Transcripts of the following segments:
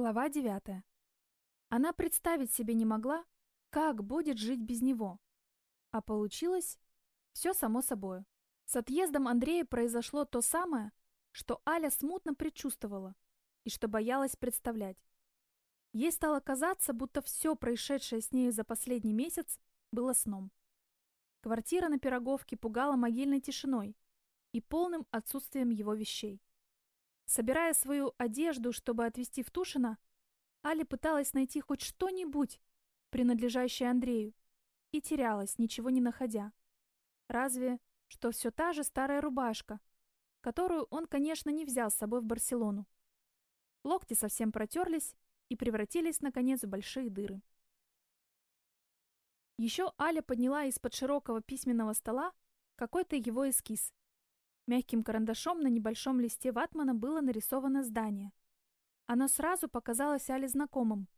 Глава 9. Она представить себе не могла, как будет жить без него. А получилось все само собой. С отъездом Андрея произошло то самое, что Аля смутно предчувствовала и что боялась представлять. Ей стало казаться, будто все происшедшее с нею за последний месяц было сном. Квартира на Пироговке пугала могильной тишиной и полным отсутствием его вещей. Собирая свою одежду, чтобы отвезти в Тушино, Али пыталась найти хоть что-нибудь, принадлежащее Андрею, и терялась, ничего не находя. Разве что все та же старая рубашка, которую он, конечно, не взял с собой в Барселону. Локти совсем протерлись и превратились, наконец, в большие дыры. Еще Аля подняла из-под широкого письменного стола какой-то его эскиз Мягким карандашом на небольшом листе ватмана было нарисовано здание. Оно сразу показалось Але знакомым,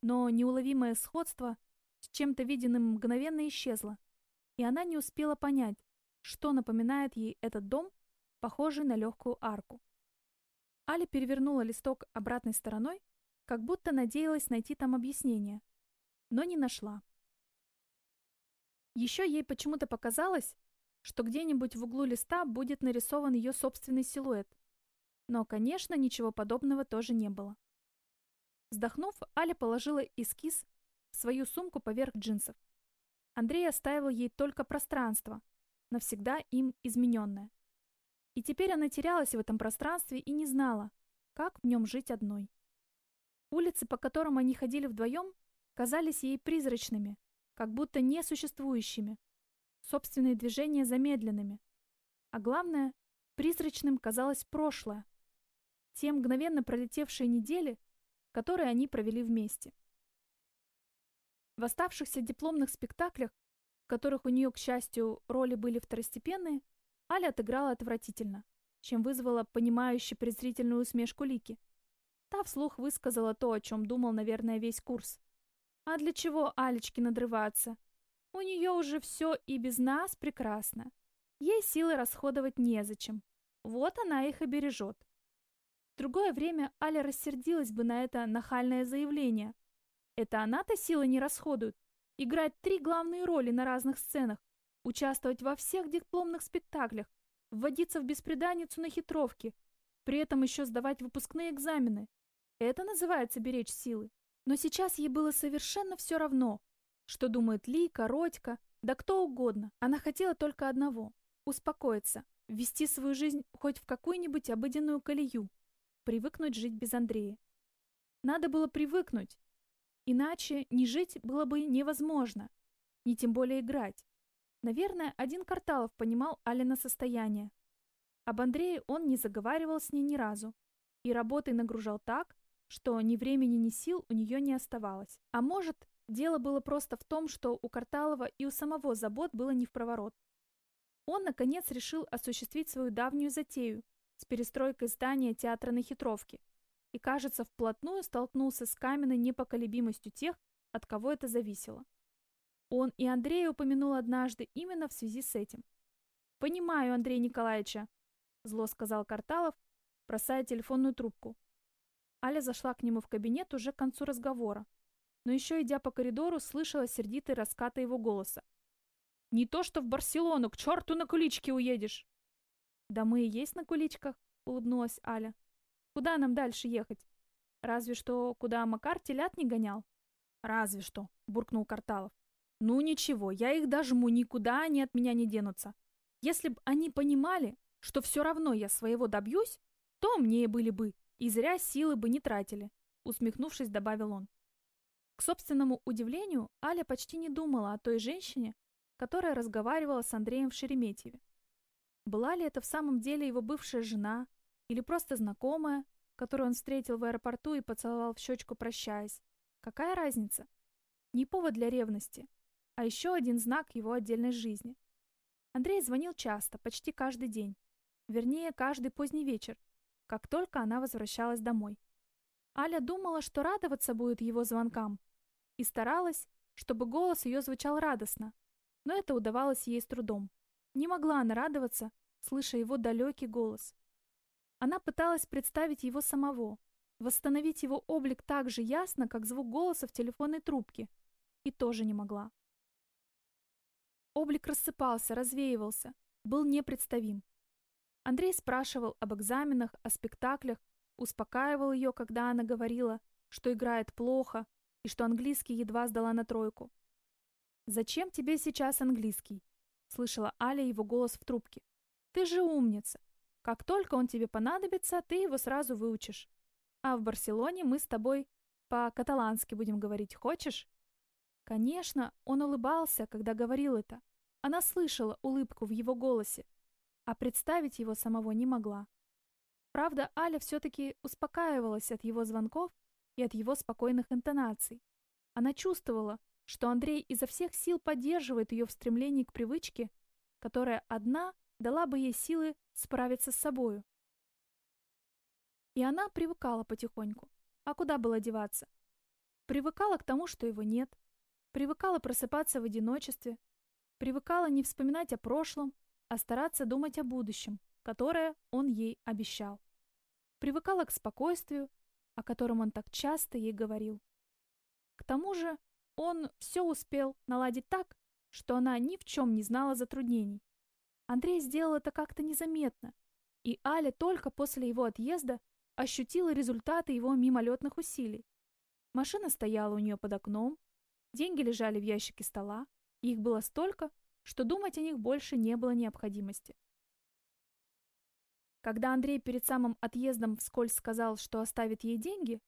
но неуловимое сходство с чем-то виденным мгновенно исчезло, и она не успела понять, что напоминает ей этот дом, похожий на легкую арку. Аля перевернула листок обратной стороной, как будто надеялась найти там объяснение, но не нашла. Еще ей почему-то показалось, что где-нибудь в углу листа будет нарисован ее собственный силуэт. Но, конечно, ничего подобного тоже не было. Вздохнув, Аля положила эскиз в свою сумку поверх джинсов. Андрей оставил ей только пространство, навсегда им измененное. И теперь она терялась в этом пространстве и не знала, как в нем жить одной. Улицы, по которым они ходили вдвоем, казались ей призрачными, как будто несуществующими, собственные движения замедленными. А главное, призрачным казалось прошлое. Те мгновенно пролетевшие недели, которые они провели вместе. В оставшихся дипломных спектаклях, в которых у нее, к счастью, роли были второстепенные, Аля отыграла отвратительно, чем вызвала понимающую презрительную усмешку Лики. Та вслух высказала то, о чем думал, наверное, весь курс. А для чего Алечке надрываться? У нее уже все и без нас прекрасно. Ей силы расходовать незачем. Вот она их и бережет. В другое время Аля рассердилась бы на это нахальное заявление. Это она-то силы не расходует. Играть три главные роли на разных сценах, участвовать во всех дипломных спектаклях, вводиться в беспреданницу на хитровке, при этом еще сдавать выпускные экзамены. Это называется беречь силы. Но сейчас ей было совершенно все равно, что думает Лика, Родька, да кто угодно. Она хотела только одного — успокоиться, ввести свою жизнь хоть в какую-нибудь обыденную колею, привыкнуть жить без Андрея. Надо было привыкнуть, иначе не жить было бы невозможно, не тем более играть. Наверное, один Карталов понимал Алина состояние. Об Андрее он не заговаривал с ней ни разу и работой нагружал так, что ни времени, ни сил у нее не оставалось. А может, Дело было просто в том, что у Карталова и у самого забот было не в проворот. Он, наконец, решил осуществить свою давнюю затею с перестройкой здания театра на хитровке и, кажется, вплотную столкнулся с каменной непоколебимостью тех, от кого это зависело. Он и Андрей упомянул однажды именно в связи с этим. «Понимаю, Андрей Николаевича», — зло сказал Карталов, бросая телефонную трубку. Аля зашла к нему в кабинет уже к концу разговора, но еще идя по коридору, слышала сердитые раскаты его голоса. «Не то что в Барселону, к черту на куличке уедешь!» «Да мы и есть на куличках», — улыбнулась Аля. «Куда нам дальше ехать? Разве что, куда Макар телят не гонял?» «Разве что», — буркнул Карталов. «Ну ничего, я их дожму, никуда они от меня не денутся. Если бы они понимали, что все равно я своего добьюсь, то мне были бы, и зря силы бы не тратили», — усмехнувшись, добавил он. К собственному удивлению, Аля почти не думала о той женщине, которая разговаривала с Андреем в Шереметьеве. Была ли это в самом деле его бывшая жена или просто знакомая, которую он встретил в аэропорту и поцеловал в щечку, прощаясь? Какая разница? Не повод для ревности, а еще один знак его отдельной жизни. Андрей звонил часто, почти каждый день. Вернее, каждый поздний вечер, как только она возвращалась домой. Аля думала, что радоваться будет его звонкам, и старалась, чтобы голос ее звучал радостно, но это удавалось ей с трудом. Не могла она радоваться, слыша его далекий голос. Она пыталась представить его самого, восстановить его облик так же ясно, как звук голоса в телефонной трубке, и тоже не могла. Облик рассыпался, развеивался, был непредставим. Андрей спрашивал об экзаменах, о спектаклях, успокаивал ее, когда она говорила, что играет плохо и что английский едва сдала на тройку. «Зачем тебе сейчас английский?» — слышала Аля его голос в трубке. «Ты же умница. Как только он тебе понадобится, ты его сразу выучишь. А в Барселоне мы с тобой по-каталански будем говорить, хочешь?» Конечно, он улыбался, когда говорил это. Она слышала улыбку в его голосе, а представить его самого не могла. Правда, Аля все-таки успокаивалась от его звонков и от его спокойных интонаций. Она чувствовала, что Андрей изо всех сил поддерживает ее в стремлении к привычке, которая одна дала бы ей силы справиться с собою. И она привыкала потихоньку. А куда было деваться? Привыкала к тому, что его нет. Привыкала просыпаться в одиночестве. Привыкала не вспоминать о прошлом, а стараться думать о будущем, которое он ей обещал. Привыкала к спокойствию, о котором он так часто ей говорил. К тому же он все успел наладить так, что она ни в чем не знала затруднений. Андрей сделал это как-то незаметно, и Аля только после его отъезда ощутила результаты его мимолетных усилий. Машина стояла у нее под окном, деньги лежали в ящике стола, их было столько, что думать о них больше не было необходимости. Когда Андрей перед самым отъездом вскользь сказал, что оставит ей деньги,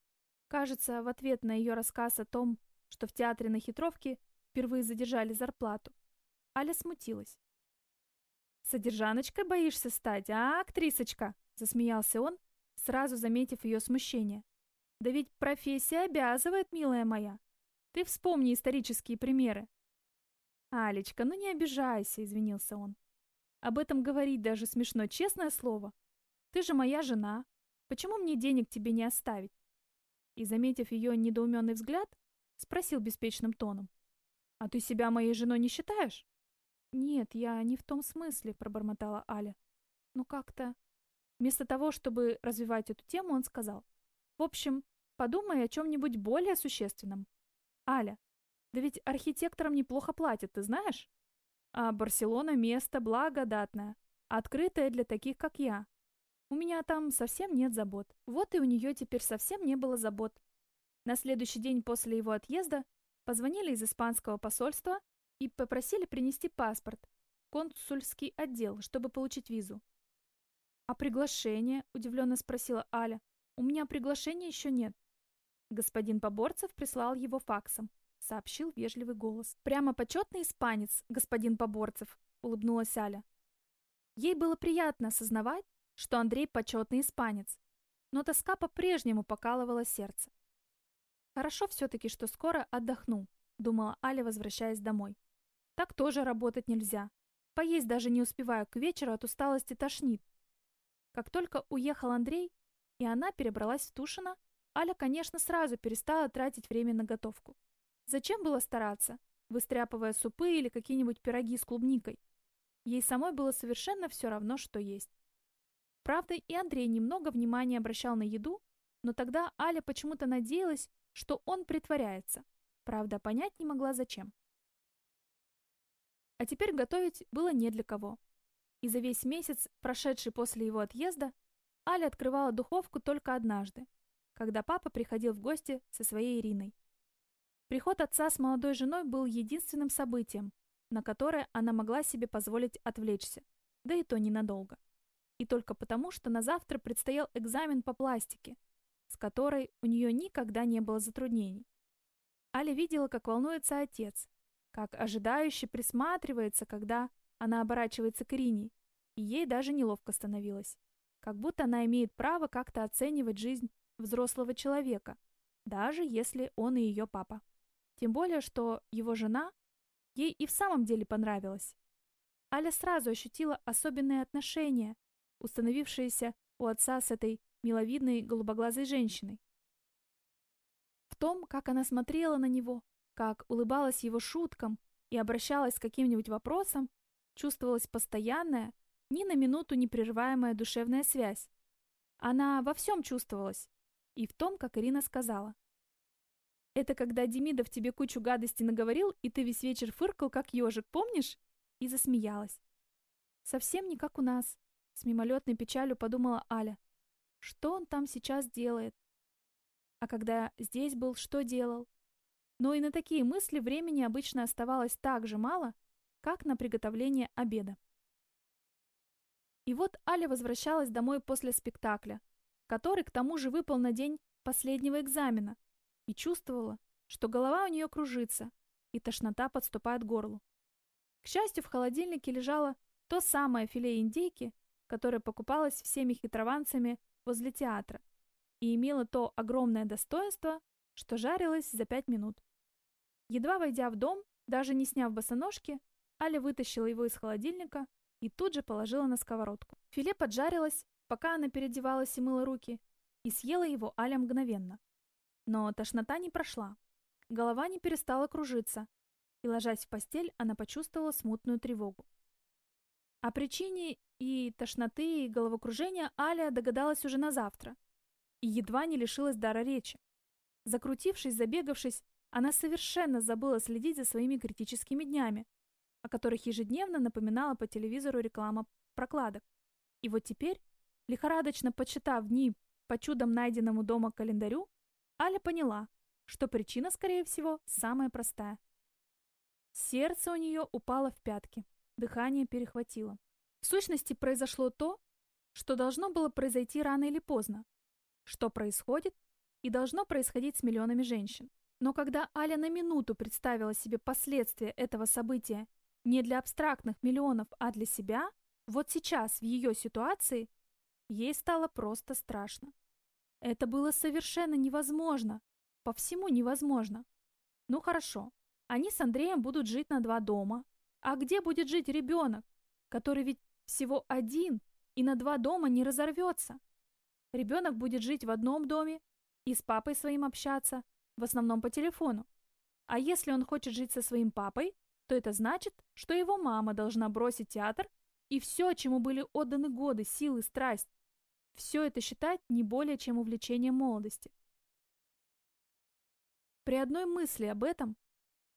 кажется, в ответ на ее рассказ о том, что в театре на хитровке впервые задержали зарплату, Аля смутилась. «Содержаночкой боишься стать, а, актрисочка?» — засмеялся он, сразу заметив ее смущение. «Да ведь профессия обязывает, милая моя. Ты вспомни исторические примеры». «Алечка, ну не обижайся», — извинился он. «Об этом говорить даже смешно, честное слово. Ты же моя жена. Почему мне денег тебе не оставить?» И, заметив ее недоуменный взгляд, спросил беспечным тоном. «А ты себя моей женой не считаешь?» «Нет, я не в том смысле», — пробормотала Аля. «Ну как-то...» Вместо того, чтобы развивать эту тему, он сказал. «В общем, подумай о чем-нибудь более существенном. Аля, да ведь архитекторам неплохо платят, ты знаешь? А Барселона — место благодатное, открытое для таких, как я. У меня там совсем нет забот. Вот и у нее теперь совсем не было забот. На следующий день после его отъезда позвонили из испанского посольства и попросили принести паспорт, консульский отдел, чтобы получить визу. «А приглашение?» – удивленно спросила Аля. «У меня приглашения еще нет». Господин Поборцев прислал его факсом, сообщил вежливый голос. «Прямо почетный испанец, господин Поборцев», – улыбнулась Аля. Ей было приятно осознавать, что Андрей почетный испанец, но тоска по-прежнему покалывала сердце. Хорошо все-таки, что скоро отдохну, думала Аля, возвращаясь домой. Так тоже работать нельзя. Поесть даже не успеваю, к вечеру от усталости тошнит. Как только уехал Андрей, и она перебралась в Тушино, Аля, конечно, сразу перестала тратить время на готовку. Зачем было стараться, выстряпывая супы или какие-нибудь пироги с клубникой? Ей самой было совершенно все равно, что есть. Правда, и Андрей немного внимания обращал на еду, но тогда Аля почему-то надеялась, что он притворяется. Правда, понять не могла зачем. А теперь готовить было не для кого. И за весь месяц, прошедший после его отъезда, Аля открывала духовку только однажды, когда папа приходил в гости со своей Ириной. Приход отца с молодой женой был единственным событием, на которое она могла себе позволить отвлечься, да и то ненадолго. И только потому, что на завтра предстоял экзамен по пластике, с которой у нее никогда не было затруднений. Аля видела, как волнуется отец, как ожидающе присматривается, когда она оборачивается к Ирине, и ей даже неловко становилось. Как будто она имеет право как-то оценивать жизнь взрослого человека, даже если он и ее папа. Тем более, что его жена ей и в самом деле понравилась. Аля сразу ощутила особенные отношения, установившиеся у отца с этой миловидной голубоглазой женщиной. В том, как она смотрела на него, как улыбалась его шуткам и обращалась с каким-нибудь вопросом, чувствовалась постоянная, ни на минуту не прерываемая душевная связь. Она во всем чувствовалась. и в том, как Ирина сказала. Это когда Демидов тебе кучу гадости наговорил, и ты весь вечер фыркал, как ежик, помнишь? И засмеялась. Совсем не как у нас. С мимолетной печалью подумала Аля. Что он там сейчас делает? А когда здесь был, что делал? Но и на такие мысли времени обычно оставалось так же мало, как на приготовление обеда. И вот Аля возвращалась домой после спектакля, который к тому же выпал на день последнего экзамена, и чувствовала, что голова у нее кружится, и тошнота подступает к горлу. К счастью, в холодильнике лежало то самое филе индейки, которое покупалось всеми хитрованцами возле театра, и имело то огромное достоинство, что жарилось за пять минут. Едва войдя в дом, даже не сняв босоножки, Аля вытащила его из холодильника и тут же положила на сковородку. Филе поджарилось, пока она переодевалась и мыла руки, и съела его Аля мгновенно. Но тошнота не прошла, голова не перестала кружиться, и, ложась в постель, она почувствовала смутную тревогу. О причине и тошноты, и головокружения Аля догадалась уже на завтра, и едва не лишилась дара речи. Закрутившись, забегавшись, она совершенно забыла следить за своими критическими днями, о которых ежедневно напоминала по телевизору реклама прокладок. И вот теперь, лихорадочно почитав дни по чудом найденному дома календарю, Аля поняла, что причина, скорее всего, самая простая. Сердце у нее упало в пятки, дыхание перехватило. В сущности, произошло то, что должно было произойти рано или поздно, что происходит и должно происходить с миллионами женщин. Но когда Аля на минуту представила себе последствия этого события не для абстрактных миллионов, а для себя, вот сейчас, в ее ситуации, ей стало просто страшно. Это было совершенно невозможно. По всему невозможно. Ну хорошо, они с Андреем будут жить на два дома. А где будет жить ребенок, который ведь всего один и на два дома не разорвется? Ребенок будет жить в одном доме и с папой своим общаться, в основном по телефону. А если он хочет жить со своим папой, то это значит, что его мама должна бросить театр и все, чему были отданы годы, силы, страсть. Все это считать не более чем увлечением молодости. При одной мысли об этом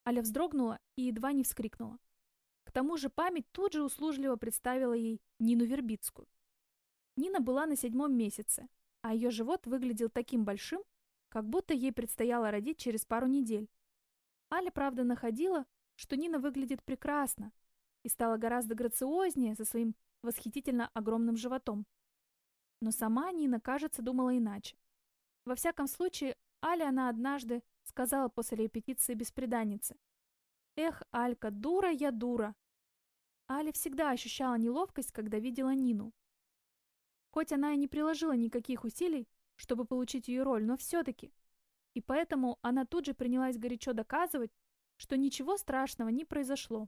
Аля вздрогнула и едва не вскрикнула. К тому же память тут же услужливо представила ей Нину Вербицкую. Нина была на седьмом месяце, а ее живот выглядел таким большим, как будто ей предстояло родить через пару недель. Аля, правда, находила, что Нина выглядит прекрасно и стала гораздо грациознее со своим восхитительно огромным животом. Но сама Нина, кажется, думала иначе. Во всяком случае, Аля она однажды сказала после репетиции беспреданницы. «Эх, Алька, дура я дура!» Аля всегда ощущала неловкость, когда видела Нину. Хоть она и не приложила никаких усилий, чтобы получить ее роль, но все-таки. И поэтому она тут же принялась горячо доказывать, что ничего страшного не произошло.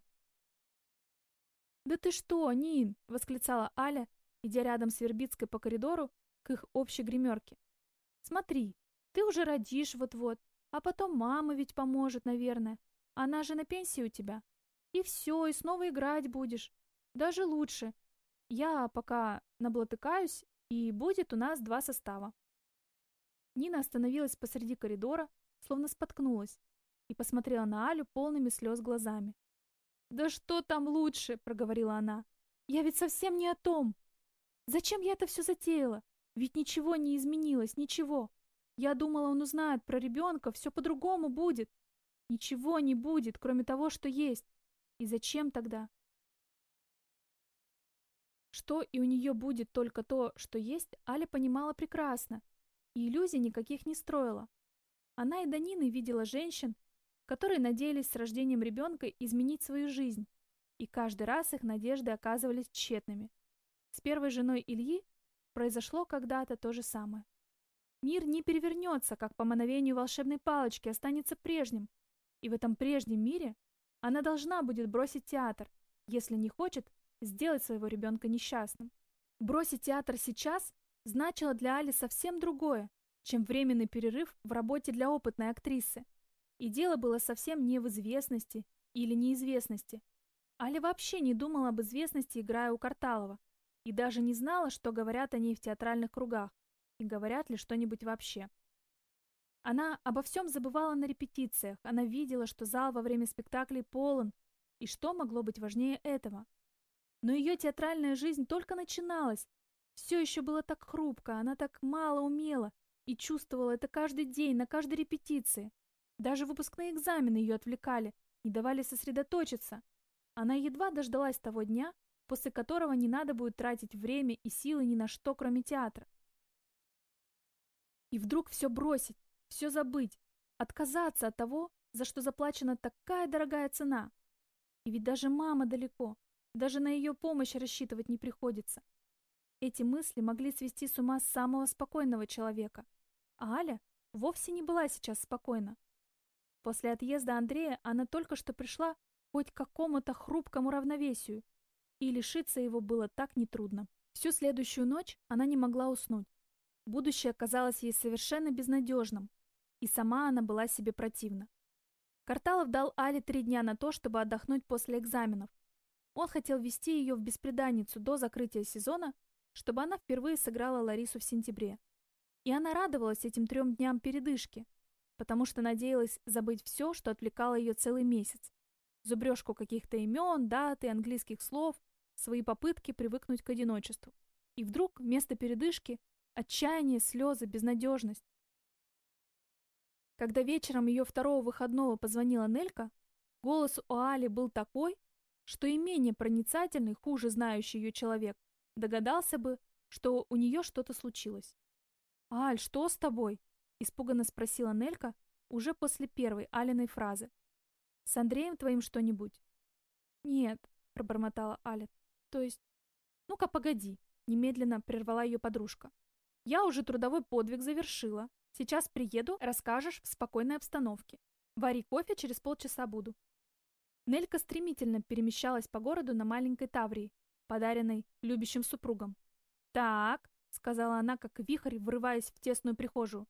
«Да ты что, Нин!» — восклицала Аля, идя рядом с Вербицкой по коридору к их общей гримерке. «Смотри, ты уже родишь вот-вот, а потом мама ведь поможет, наверное. Она же на пенсии у тебя. И все, и снова играть будешь. Даже лучше. Я пока наблатыкаюсь, и будет у нас два состава. Нина остановилась посреди коридора, словно споткнулась, и посмотрела на Алю полными слез глазами. «Да что там лучше?» — проговорила она. «Я ведь совсем не о том. Зачем я это все затеяла? Ведь ничего не изменилось, ничего. Я думала, он узнает про ребенка, все по-другому будет. Ничего не будет, кроме того, что есть. И зачем тогда?» Что и у нее будет только то, что есть, Аля понимала прекрасно, и иллюзий никаких не строила. Она и до видела женщин, которые надеялись с рождением ребенка изменить свою жизнь, и каждый раз их надежды оказывались тщетными. С первой женой Ильи произошло когда-то то же самое. Мир не перевернется, как по мановению волшебной палочки, останется прежним. И в этом прежнем мире она должна будет бросить театр, если не хочет сделать своего ребенка несчастным. Бросить театр сейчас значило для Али совсем другое, чем временный перерыв в работе для опытной актрисы. И дело было совсем не в известности или неизвестности. Аля вообще не думала об известности, играя у Карталова, и даже не знала, что говорят о ней в театральных кругах, и говорят ли что-нибудь вообще. Она обо всем забывала на репетициях, она видела, что зал во время спектаклей полон, и что могло быть важнее этого? Но ее театральная жизнь только начиналась, все еще было так хрупко, она так мало умела и чувствовала это каждый день, на каждой репетиции. Даже выпускные экзамены ее отвлекали, не давали сосредоточиться. Она едва дождалась того дня, после которого не надо будет тратить время и силы ни на что, кроме театра. И вдруг все бросить, все забыть, отказаться от того, за что заплачена такая дорогая цена. И ведь даже мама далеко, даже на ее помощь рассчитывать не приходится. Эти мысли могли свести с ума самого спокойного человека. А Аля вовсе не была сейчас спокойна. После отъезда Андрея она только что пришла хоть к какому-то хрупкому равновесию, и лишиться его было так нетрудно. Всю следующую ночь она не могла уснуть. Будущее казалось ей совершенно безнадежным, и сама она была себе противна. Карталов дал Але три дня на то, чтобы отдохнуть после экзаменов. Он хотел вести ее в беспреданницу до закрытия сезона, чтобы она впервые сыграла Ларису в сентябре. И она радовалась этим трем дням передышки, потому что надеялась забыть все, что отвлекало ее целый месяц. Зубрежку каких-то имен, даты, английских слов, свои попытки привыкнуть к одиночеству. И вдруг вместо передышки отчаяние, слезы, безнадежность. Когда вечером ее второго выходного позвонила Нелька, голос у Али был такой, что и менее проницательный, хуже знающий ее человек догадался бы, что у нее что-то случилось. «Аль, что с тобой?» — испуганно спросила Нелька уже после первой Алиной фразы. «С Андреем твоим что-нибудь?» «Нет», — пробормотала Аля. «То есть...» «Ну-ка, погоди», — немедленно прервала ее подружка. «Я уже трудовой подвиг завершила. Сейчас приеду, расскажешь в спокойной обстановке. Вари кофе, через полчаса буду». Нелька стремительно перемещалась по городу на маленькой Таврии, подаренной любящим супругом. «Так», — сказала она, как вихрь, врываясь в тесную прихожую.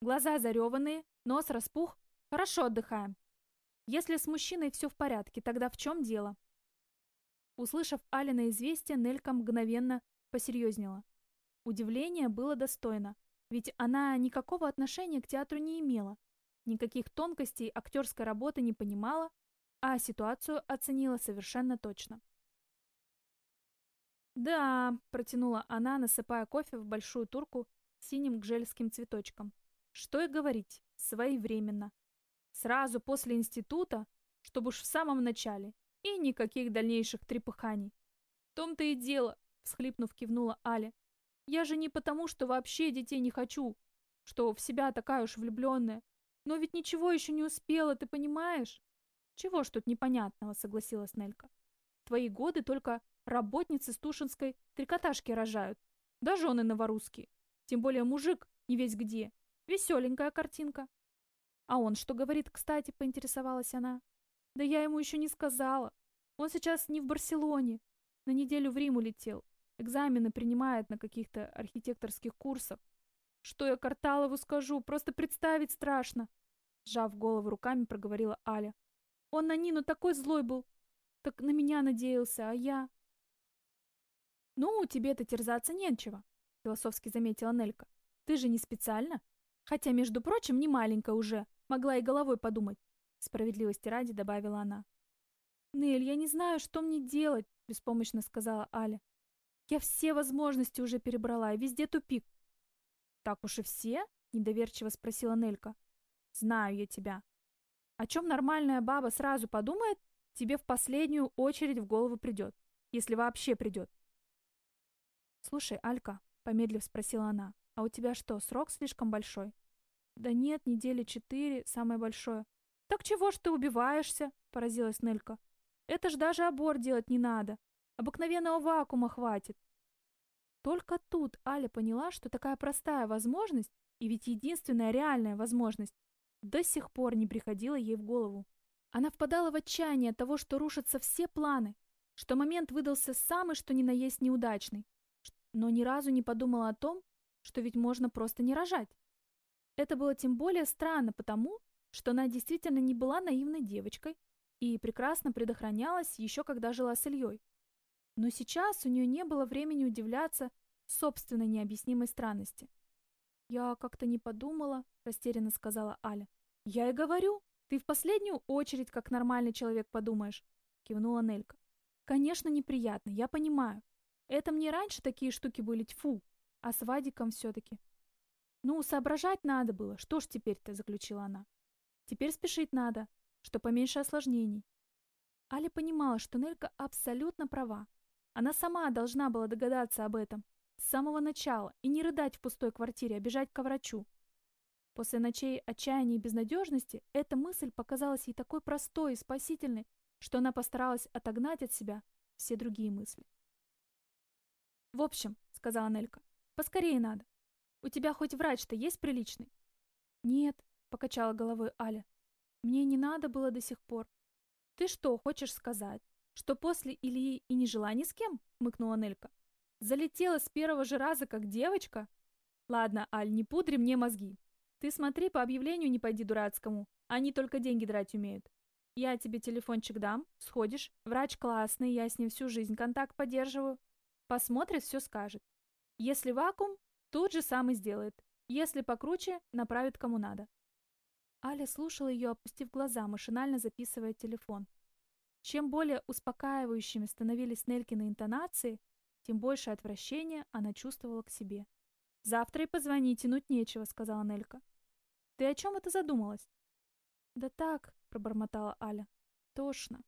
«Глаза зареванные, нос распух. Хорошо отдыхаем. Если с мужчиной все в порядке, тогда в чем дело?» Услышав Алина известие, Нелька мгновенно посерьезнела. Удивление было достойно, ведь она никакого отношения к театру не имела, никаких тонкостей актерской работы не понимала, а ситуацию оценила совершенно точно. «Да», — протянула она, насыпая кофе в большую турку с синим гжельским цветочком. «Что и говорить, своевременно. Сразу после института, чтобы уж в самом начале, и никаких дальнейших трепыханий». «В том-то и дело», — всхлипнув, кивнула Аля. «Я же не потому, что вообще детей не хочу, что в себя такая уж влюбленная. Но ведь ничего еще не успела, ты понимаешь?» «Чего ж тут непонятного?» — согласилась Нелька. «Твои годы только Работницы с Тушинской трикотажки рожают. Да жены новорусские. Тем более мужик не весь где. Веселенькая картинка. А он что говорит, кстати, поинтересовалась она. Да я ему еще не сказала. Он сейчас не в Барселоне. На неделю в Рим улетел. Экзамены принимает на каких-то архитекторских курсах. Что я Карталову скажу? Просто представить страшно. Сжав голову руками, проговорила Аля. Он на Нину такой злой был. Так на меня надеялся, а я... «Ну, тебе-то терзаться нечего», — философски заметила Нелька. «Ты же не специально. Хотя, между прочим, не маленькая уже, могла и головой подумать», — справедливости ради добавила она. «Нель, я не знаю, что мне делать», — беспомощно сказала Аля. «Я все возможности уже перебрала, и везде тупик». «Так уж и все?» — недоверчиво спросила Нелька. «Знаю я тебя. О чем нормальная баба сразу подумает, тебе в последнюю очередь в голову придет, если вообще придет. «Слушай, Алька», — помедлив спросила она, «а у тебя что, срок слишком большой?» «Да нет, недели четыре, самое большое». «Так чего ж ты убиваешься?» — поразилась Нелька. «Это ж даже аборт делать не надо. Обыкновенного вакуума хватит». Только тут Аля поняла, что такая простая возможность, и ведь единственная реальная возможность, до сих пор не приходила ей в голову. Она впадала в отчаяние от того, что рушатся все планы, что момент выдался самый что ни на есть неудачный, но ни разу не подумала о том, что ведь можно просто не рожать. Это было тем более странно потому, что она действительно не была наивной девочкой и прекрасно предохранялась еще когда жила с Ильей. Но сейчас у нее не было времени удивляться собственной необъяснимой странности. «Я как-то не подумала», — растерянно сказала Аля. «Я и говорю, ты в последнюю очередь как нормальный человек подумаешь», — кивнула Нелька. «Конечно, неприятно, я понимаю. Это мне раньше такие штуки были тьфу, а с Вадиком все-таки». «Ну, соображать надо было, что ж теперь-то», — заключила она. «Теперь спешить надо, что поменьше осложнений». Аля понимала, что Нелька абсолютно права. Она сама должна была догадаться об этом, с самого начала и не рыдать в пустой квартире, а бежать к врачу. После ночей отчаяния и безнадежности эта мысль показалась ей такой простой и спасительной, что она постаралась отогнать от себя все другие мысли. «В общем», — сказала Нелька, — «поскорее надо. У тебя хоть врач-то есть приличный?» «Нет», — покачала головой Аля. «Мне не надо было до сих пор». «Ты что, хочешь сказать, что после Ильи и не жила ни с кем?» — мыкнула Нелька. Залетела с первого же раза, как девочка? Ладно, Аль, не пудри мне мозги. Ты смотри, по объявлению не пойди дурацкому. Они только деньги драть умеют. Я тебе телефончик дам, сходишь. Врач классный, я с ним всю жизнь контакт поддерживаю. Посмотрит, все скажет. Если вакуум, тут же сам и сделает. Если покруче, направит кому надо. Аля слушала ее, опустив глаза, машинально записывая телефон. Чем более успокаивающими становились Нелькины интонации, тем больше отвращения она чувствовала к себе. «Завтра и позвони, тянуть нечего», — сказала Нелька. «Ты о чем это задумалась?» «Да так», — пробормотала Аля. «Тошно».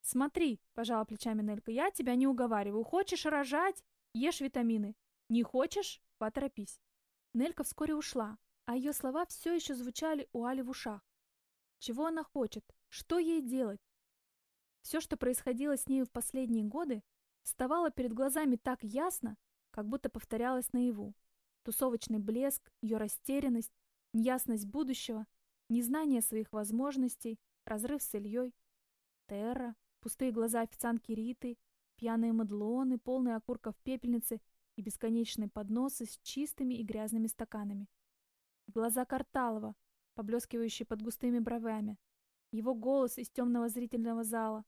«Смотри», — пожала плечами Нелька, — «я тебя не уговариваю. Хочешь рожать? Ешь витамины. Не хочешь? Поторопись». Нелька вскоре ушла, а ее слова все еще звучали у Али в ушах. Чего она хочет? Что ей делать? Все, что происходило с нею в последние годы, вставала перед глазами так ясно, как будто повторялась наяву. Тусовочный блеск, ее растерянность, неясность будущего, незнание своих возможностей, разрыв с Ильей, Терра, пустые глаза официантки Риты, пьяные мадлоны, полные окурков пепельницы и бесконечные подносы с чистыми и грязными стаканами. Глаза Карталова, поблескивающие под густыми бровями, его голос из темного зрительного зала,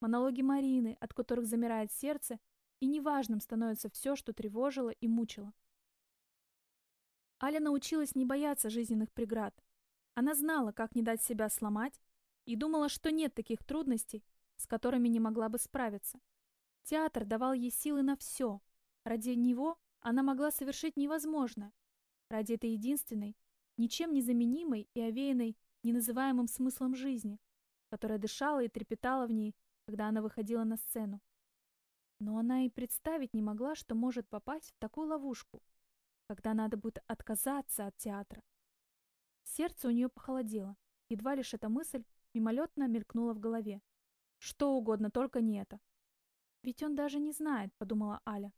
монологи Марины, от которых замирает сердце, и неважным становится все, что тревожило и мучило. Аля научилась не бояться жизненных преград. Она знала, как не дать себя сломать, и думала, что нет таких трудностей, с которыми не могла бы справиться. Театр давал ей силы на все. Ради него она могла совершить невозможное. Ради этой единственной, ничем не заменимой и овеянной неназываемым смыслом жизни, которая дышала и трепетала в ней когда она выходила на сцену. Но она и представить не могла, что может попасть в такую ловушку, когда надо будет отказаться от театра. Сердце у нее похолодело, едва лишь эта мысль мимолетно мелькнула в голове. Что угодно, только не это. «Ведь он даже не знает», — подумала Аля.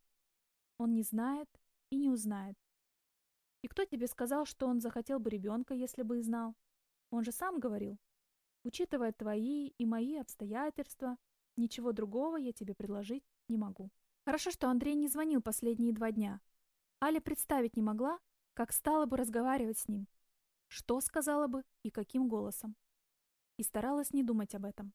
«Он не знает и не узнает. И кто тебе сказал, что он захотел бы ребенка, если бы и знал? Он же сам говорил, Учитывая твои и мои обстоятельства, ничего другого я тебе предложить не могу. Хорошо, что Андрей не звонил последние два дня. Аля представить не могла, как стала бы разговаривать с ним, что сказала бы и каким голосом. И старалась не думать об этом.